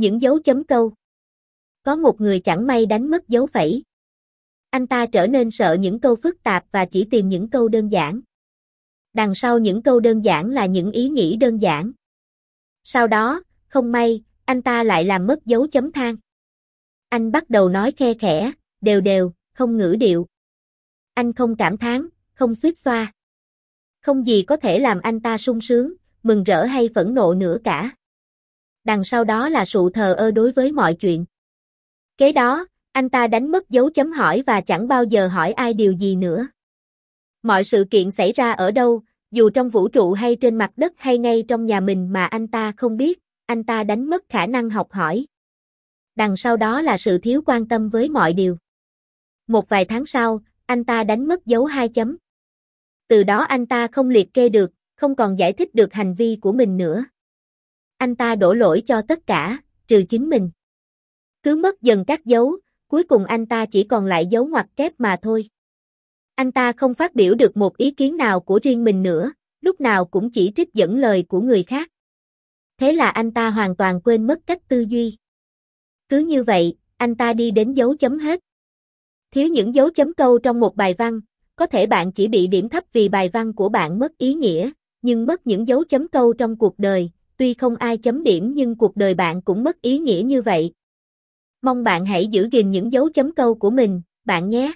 những dấu chấm câu. Có một người chẳng may đánh mất dấu phẩy. Anh ta trở nên sợ những câu phức tạp và chỉ tìm những câu đơn giản. Đằng sau những câu đơn giản là những ý nghĩ đơn giản. Sau đó, không may, anh ta lại làm mất dấu chấm than. Anh bắt đầu nói khe khẽ, đều đều, không ngữ điệu. Anh không cảm thán, không suýt xoa. Không gì có thể làm anh ta sung sướng, mừng rỡ hay phẫn nộ nữa cả. Đằng sau đó là sự thờ ơ đối với mọi chuyện. Kế đó, anh ta đánh mất dấu chấm hỏi và chẳng bao giờ hỏi ai điều gì nữa. Mọi sự kiện xảy ra ở đâu, dù trong vũ trụ hay trên mặt đất hay ngay trong nhà mình mà anh ta không biết, anh ta đánh mất khả năng học hỏi. Đằng sau đó là sự thiếu quan tâm với mọi điều. Một vài tháng sau, anh ta đánh mất dấu hai chấm. Từ đó anh ta không liệt kê được, không còn giải thích được hành vi của mình nữa. Anh ta đổ lỗi cho tất cả, trừ chính mình. Cứ mất dần các dấu, cuối cùng anh ta chỉ còn lại dấu ngoặc kép mà thôi. Anh ta không phát biểu được một ý kiến nào của riêng mình nữa, lúc nào cũng chỉ trích dẫn lời của người khác. Thế là anh ta hoàn toàn quên mất cách tư duy. Cứ như vậy, anh ta đi đến dấu chấm hết. Thiếu những dấu chấm câu trong một bài văn, có thể bạn chỉ bị điểm thấp vì bài văn của bạn mất ý nghĩa, nhưng mất những dấu chấm câu trong cuộc đời, tuy không ai chấm điểm nhưng cuộc đời bạn cũng mất ý nghĩa như vậy. Mong bạn hãy giữ gìn những dấu chấm câu của mình, bạn nhé.